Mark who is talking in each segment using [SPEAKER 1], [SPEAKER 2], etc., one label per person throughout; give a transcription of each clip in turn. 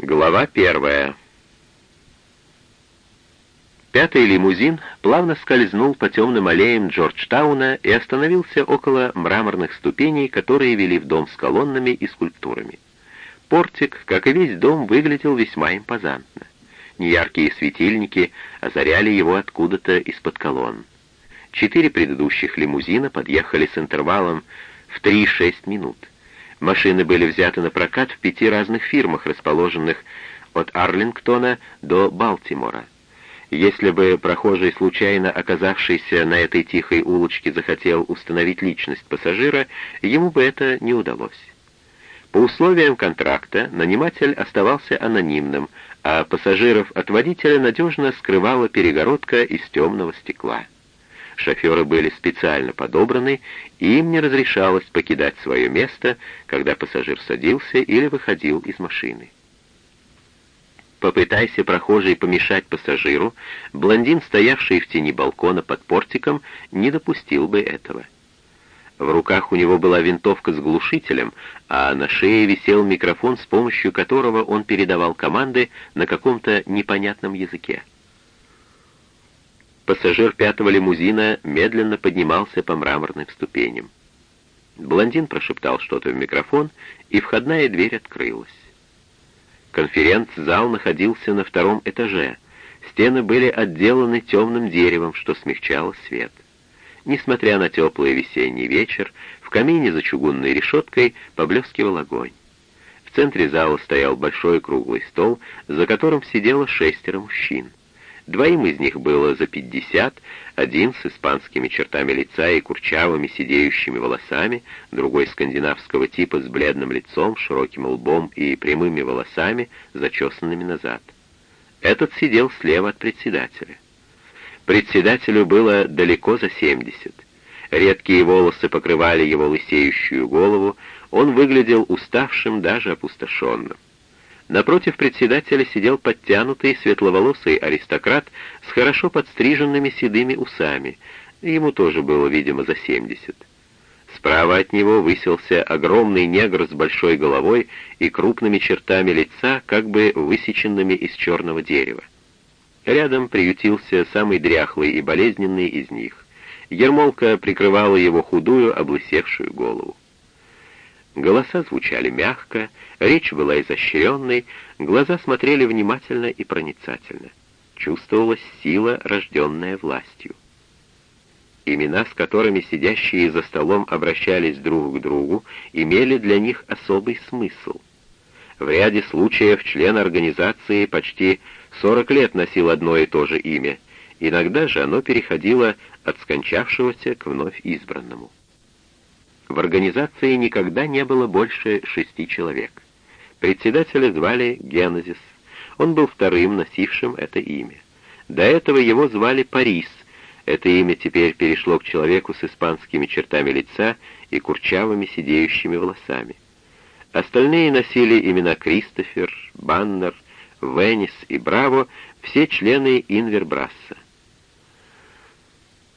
[SPEAKER 1] Глава первая. Пятый лимузин плавно скользнул по темным аллеям Джорджтауна и остановился около мраморных ступеней, которые вели в дом с колоннами и скульптурами. Портик, как и весь дом, выглядел весьма импозантно. Неяркие светильники озаряли его откуда-то из-под колонн. Четыре предыдущих лимузина подъехали с интервалом в 3-6 минут — Машины были взяты на прокат в пяти разных фирмах, расположенных от Арлингтона до Балтимора. Если бы прохожий, случайно оказавшийся на этой тихой улочке, захотел установить личность пассажира, ему бы это не удалось. По условиям контракта наниматель оставался анонимным, а пассажиров от водителя надежно скрывала перегородка из темного стекла. Шоферы были специально подобраны, и им не разрешалось покидать свое место, когда пассажир садился или выходил из машины. Попытайся прохожий помешать пассажиру, блондин, стоявший в тени балкона под портиком, не допустил бы этого. В руках у него была винтовка с глушителем, а на шее висел микрофон, с помощью которого он передавал команды на каком-то непонятном языке. Пассажир пятого лимузина медленно поднимался по мраморным ступеням. Блондин прошептал что-то в микрофон, и входная дверь открылась. Конференц-зал находился на втором этаже. Стены были отделаны темным деревом, что смягчало свет. Несмотря на теплый весенний вечер, в камине за чугунной решеткой поблескивал огонь. В центре зала стоял большой круглый стол, за которым сидело шестеро мужчин. Двоим из них было за пятьдесят, один с испанскими чертами лица и курчавыми сидеющими волосами, другой скандинавского типа с бледным лицом, широким лбом и прямыми волосами, зачесанными назад. Этот сидел слева от председателя. Председателю было далеко за семьдесят. Редкие волосы покрывали его лысеющую голову, он выглядел уставшим, даже опустошенным. Напротив председателя сидел подтянутый светловолосый аристократ с хорошо подстриженными седыми усами. Ему тоже было, видимо, за семьдесят. Справа от него высился огромный негр с большой головой и крупными чертами лица, как бы высеченными из черного дерева. Рядом приютился самый дряхлый и болезненный из них. Ермолка прикрывала его худую, облысевшую голову. Голоса звучали мягко, речь была изощренной, глаза смотрели внимательно и проницательно. Чувствовалась сила, рожденная властью. Имена, с которыми сидящие за столом обращались друг к другу, имели для них особый смысл. В ряде случаев член организации почти 40 лет носил одно и то же имя, иногда же оно переходило от скончавшегося к вновь избранному. В организации никогда не было больше шести человек. Председателя звали Генезис. Он был вторым, носившим это имя. До этого его звали Парис. Это имя теперь перешло к человеку с испанскими чертами лица и курчавыми сидеющими волосами. Остальные носили имена Кристофер, Баннер, Венис и Браво, все члены Инвербрасса.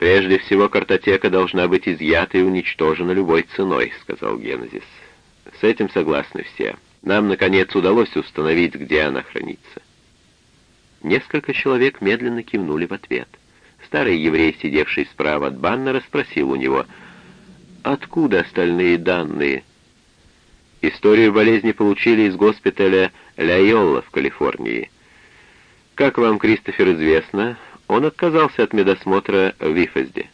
[SPEAKER 1] «Прежде всего, картотека должна быть изъята и уничтожена любой ценой», — сказал Генезис. «С этим согласны все. Нам, наконец, удалось установить, где она хранится». Несколько человек медленно кивнули в ответ. Старый еврей, сидевший справа от Баннера, спросил у него, «Откуда остальные данные?» Историю болезни получили из госпиталя Лайолла в Калифорнии. Как вам, Кристофер, известно, он отказался от медосмотра в Вифозде.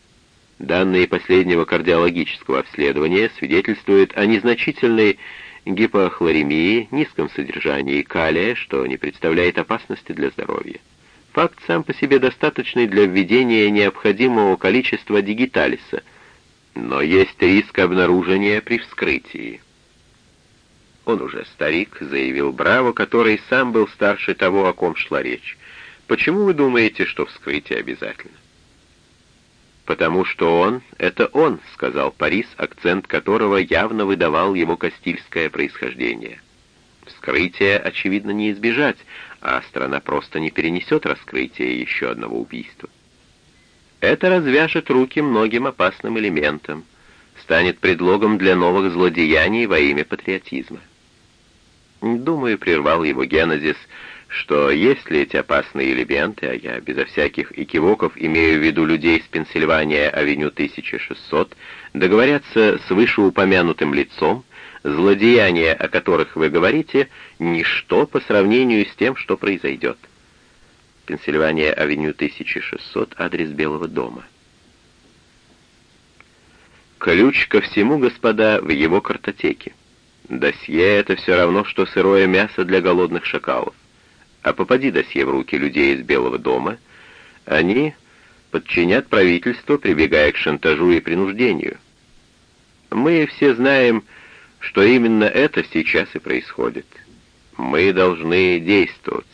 [SPEAKER 1] Данные последнего кардиологического обследования свидетельствуют о незначительной гипохлоремии, низком содержании калия, что не представляет опасности для здоровья. Факт сам по себе достаточный для введения необходимого количества дигиталиса, но есть риск обнаружения при вскрытии. Он уже старик, заявил Браво, который сам был старше того, о ком шла речь. Почему вы думаете, что вскрытие обязательно? «Потому что он — это он», — сказал Парис, акцент которого явно выдавал его кастильское происхождение. Вскрытие, очевидно, не избежать, а страна просто не перенесет раскрытие еще одного убийства. Это развяжет руки многим опасным элементам, станет предлогом для новых злодеяний во имя патриотизма. Думаю, прервал его Генезис, что если эти опасные элементы, а я безо всяких экивоков имею в виду людей с Пенсильвания, авеню 1600, договорятся с вышеупомянутым лицом, злодеяния, о которых вы говорите, ничто по сравнению с тем, что произойдет. Пенсильвания, авеню 1600, адрес Белого дома. Ключ ко всему, господа, в его картотеке. Досье — это все равно, что сырое мясо для голодных шакалов. А попади досье в руки людей из Белого дома, они подчинят правительство, прибегая к шантажу и принуждению. Мы все знаем, что именно это сейчас и происходит. Мы должны действовать.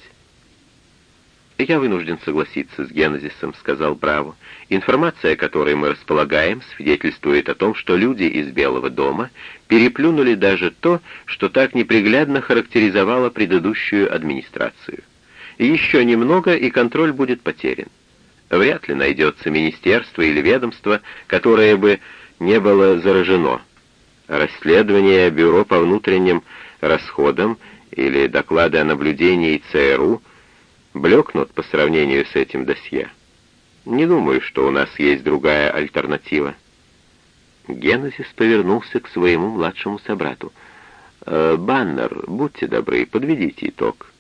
[SPEAKER 1] «Я вынужден согласиться с Генезисом», — сказал Браво. «Информация, которой мы располагаем, свидетельствует о том, что люди из Белого дома переплюнули даже то, что так неприглядно характеризовало предыдущую администрацию. Еще немного, и контроль будет потерян. Вряд ли найдется министерство или ведомство, которое бы не было заражено. Расследование Бюро по внутренним расходам или доклады о наблюдении ЦРУ — блекнут по сравнению с этим досье. Не думаю, что у нас есть другая альтернатива. Генезис повернулся к своему младшему собрату. «Э, «Баннер, будьте добры, подведите итог».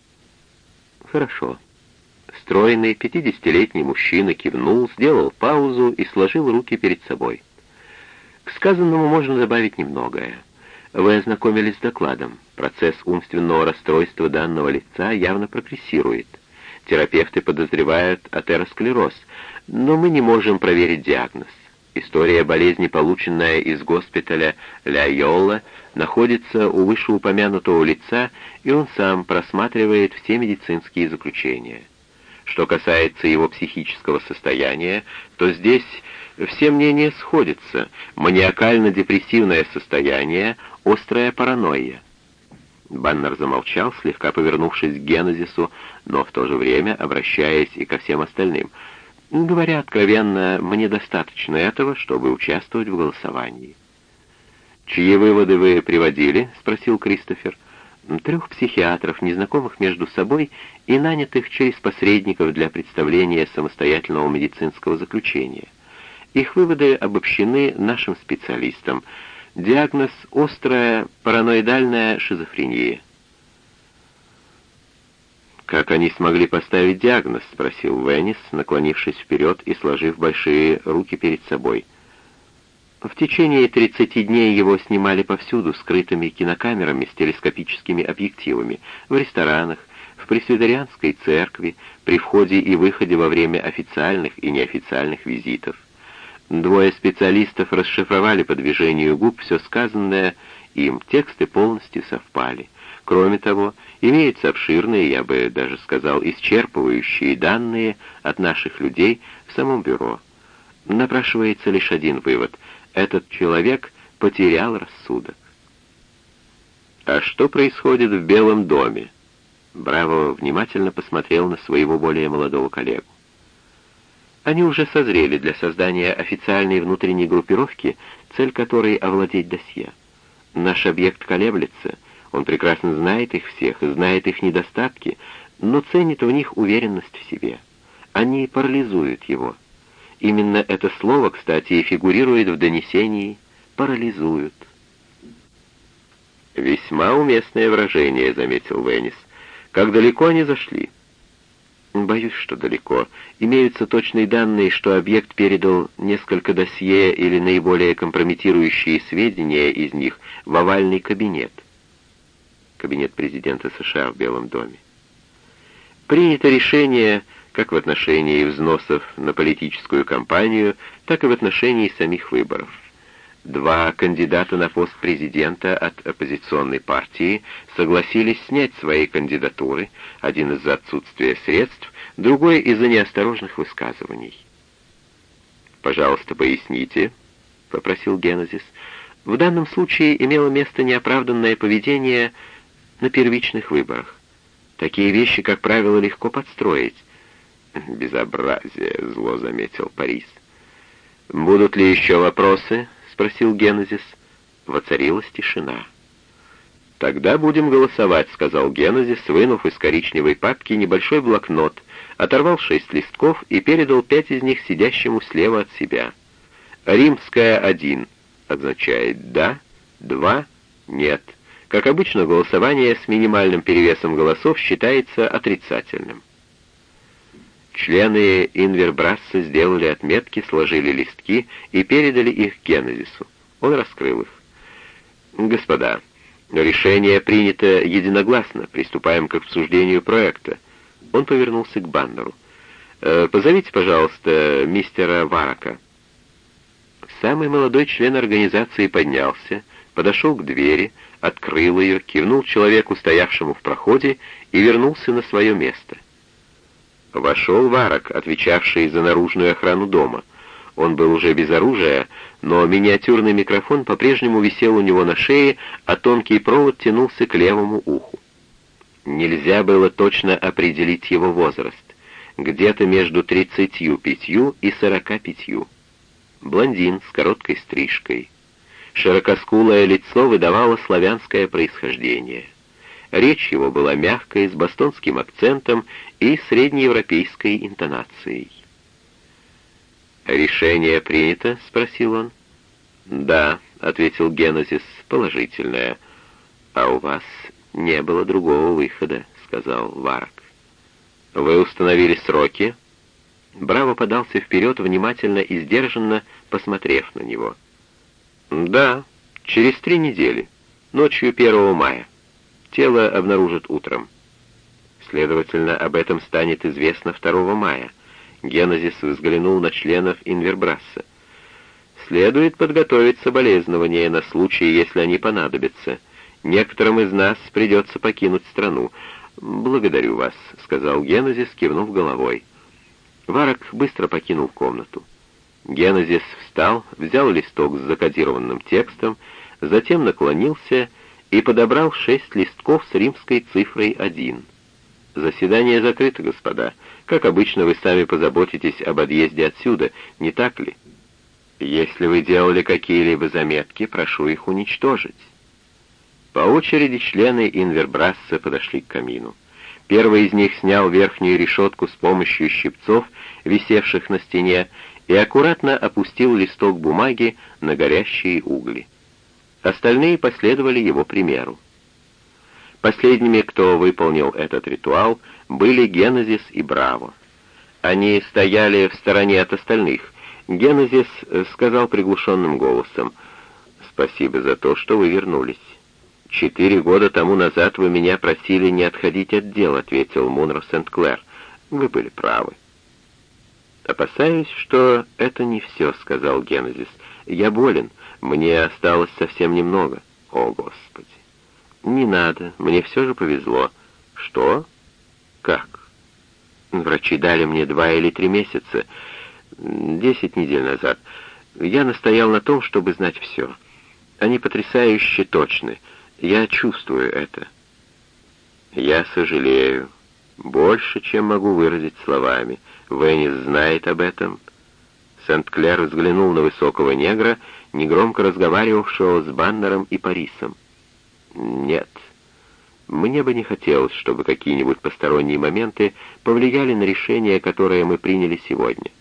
[SPEAKER 1] «Хорошо». Стройный пятидесятилетний мужчина кивнул, сделал паузу и сложил руки перед собой. К сказанному можно добавить немногое. Вы ознакомились с докладом. Процесс умственного расстройства данного лица явно прогрессирует. Терапевты подозревают атеросклероз, но мы не можем проверить диагноз. История болезни, полученная из госпиталя Ля Йолла, находится у вышеупомянутого лица, и он сам просматривает все медицинские заключения. Что касается его психического состояния, то здесь все мнения сходятся. Маниакально-депрессивное состояние, острая паранойя. Баннер замолчал, слегка повернувшись к Генезису, но в то же время обращаясь и ко всем остальным. Говоря откровенно, мне достаточно этого, чтобы участвовать в голосовании. «Чьи выводы вы приводили?» — спросил Кристофер. «Трех психиатров, незнакомых между собой и нанятых через посредников для представления самостоятельного медицинского заключения. Их выводы обобщены нашим специалистам — Диагноз — острая параноидальная шизофрения. «Как они смогли поставить диагноз?» — спросил Веннис, наклонившись вперед и сложив большие руки перед собой. В течение 30 дней его снимали повсюду скрытыми кинокамерами с телескопическими объективами, в ресторанах, в пресвитерианской церкви, при входе и выходе во время официальных и неофициальных визитов. Двое специалистов расшифровали по движению губ все сказанное им, тексты полностью совпали. Кроме того, имеются обширные, я бы даже сказал, исчерпывающие данные от наших людей в самом бюро. Напрашивается лишь один вывод. Этот человек потерял рассудок. А что происходит в Белом доме? Браво внимательно посмотрел на своего более молодого коллегу. Они уже созрели для создания официальной внутренней группировки, цель которой — овладеть досье. Наш объект колеблется, он прекрасно знает их всех, знает их недостатки, но ценит в них уверенность в себе. Они парализуют его. Именно это слово, кстати, и фигурирует в донесении «парализуют». «Весьма уместное выражение», — заметил Веннис. «Как далеко они зашли?» Боюсь, что далеко. Имеются точные данные, что объект передал несколько досье или наиболее компрометирующие сведения из них в овальный кабинет. Кабинет президента США в Белом доме. Принято решение как в отношении взносов на политическую кампанию, так и в отношении самих выборов. Два кандидата на пост президента от оппозиционной партии согласились снять свои кандидатуры, один из-за отсутствия средств, другой из-за неосторожных высказываний. «Пожалуйста, поясните», — попросил Генезис. «В данном случае имело место неоправданное поведение на первичных выборах. Такие вещи, как правило, легко подстроить». «Безобразие», — зло заметил Парис. «Будут ли еще вопросы?» — спросил Генезис. Воцарилась тишина. «Тогда будем голосовать», — сказал Генезис, вынув из коричневой папки небольшой блокнот, оторвал шесть листков и передал пять из них сидящему слева от себя. «Римская один» означает «да», «два» — «нет». Как обычно, голосование с минимальным перевесом голосов считается отрицательным. Члены Инвербрасса сделали отметки, сложили листки и передали их Генезису. Он раскрыл их. «Господа, решение принято единогласно. Приступаем к обсуждению проекта». Он повернулся к Баннеру. «Э, «Позовите, пожалуйста, мистера Варака». Самый молодой член организации поднялся, подошел к двери, открыл ее, кивнул человеку, стоявшему в проходе, и вернулся на свое место. Вошел Варок, отвечавший за наружную охрану дома. Он был уже без оружия, но миниатюрный микрофон по-прежнему висел у него на шее, а тонкий провод тянулся к левому уху. Нельзя было точно определить его возраст. Где-то между 35 и 45. Блондин с короткой стрижкой. Широкоскулое лицо выдавало славянское происхождение. Речь его была мягкой, с бостонским акцентом и среднеевропейской интонацией. «Решение принято?» — спросил он. «Да», — ответил Генезис, — «положительное». «А у вас не было другого выхода», — сказал Варак. «Вы установили сроки?» Браво подался вперед, внимательно и сдержанно посмотрев на него. «Да, через три недели, ночью 1 мая». Тело обнаружат утром. Следовательно, об этом станет известно 2 мая. Генезис взглянул на членов Инвербрасса. Следует подготовить соболезнования на случай, если они понадобятся. Некоторым из нас придется покинуть страну. «Благодарю вас», — сказал Генезис, кивнув головой. Варок быстро покинул комнату. Генезис встал, взял листок с закодированным текстом, затем наклонился и и подобрал шесть листков с римской цифрой один. «Заседание закрыто, господа. Как обычно, вы сами позаботитесь об отъезде отсюда, не так ли? Если вы делали какие-либо заметки, прошу их уничтожить». По очереди члены Инвербрасса подошли к камину. Первый из них снял верхнюю решетку с помощью щипцов, висевших на стене, и аккуратно опустил листок бумаги на горящие угли. Остальные последовали его примеру. Последними, кто выполнил этот ритуал, были Генезис и Браво. Они стояли в стороне от остальных. Генезис сказал приглушенным голосом, «Спасибо за то, что вы вернулись». «Четыре года тому назад вы меня просили не отходить от дел», — ответил Мунро Сент-Клэр. «Вы были правы». «Опасаюсь, что это не все», — сказал Генезис. «Я болен. Мне осталось совсем немного. О, Господи! Не надо, мне все же повезло. Что? Как? Врачи дали мне два или три месяца, десять недель назад. Я настоял на том, чтобы знать все. Они потрясающе точны. Я чувствую это. Я сожалею. Больше, чем могу выразить словами. Веннис знает об этом. Сент-Клер взглянул на высокого негра негромко разговаривавшего с Баннером и Парисом. «Нет, мне бы не хотелось, чтобы какие-нибудь посторонние моменты повлияли на решение, которое мы приняли сегодня».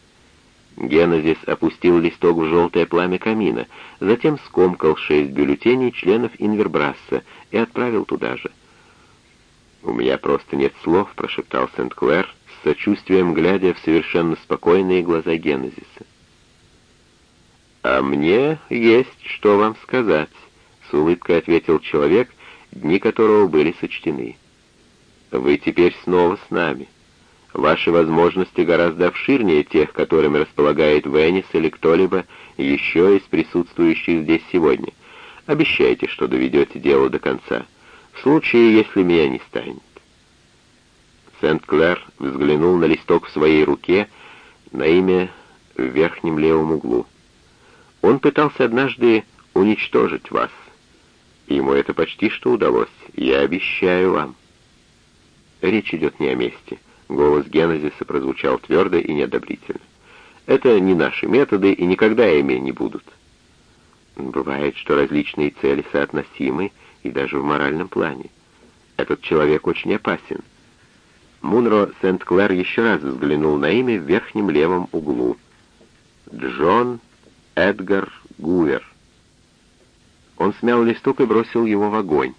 [SPEAKER 1] Генезис опустил листок в желтое пламя камина, затем скомкал шесть бюллетеней членов Инвербрасса и отправил туда же. «У меня просто нет слов», — прошептал Сент-Клэр, с сочувствием глядя в совершенно спокойные глаза Генезиса. «А мне есть что вам сказать», — с улыбкой ответил человек, дни которого были сочтены. «Вы теперь снова с нами. Ваши возможности гораздо обширнее тех, которыми располагает Веннис или кто-либо еще из присутствующих здесь сегодня. Обещайте, что доведете дело до конца, в случае, если меня не станет». Сент-Клэр взглянул на листок в своей руке, на имя в верхнем левом углу. Он пытался однажды уничтожить вас. Ему это почти что удалось, я обещаю вам. Речь идет не о месте. Голос Генезиса прозвучал твердо и неодобрительно. Это не наши методы и никогда ими не будут. Бывает, что различные цели соотносимы и даже в моральном плане. Этот человек очень опасен. Мунро Сент-Клэр еще раз взглянул на имя в верхнем левом углу. Джон Эдгар Гувер. Он смял листок и бросил его в огонь.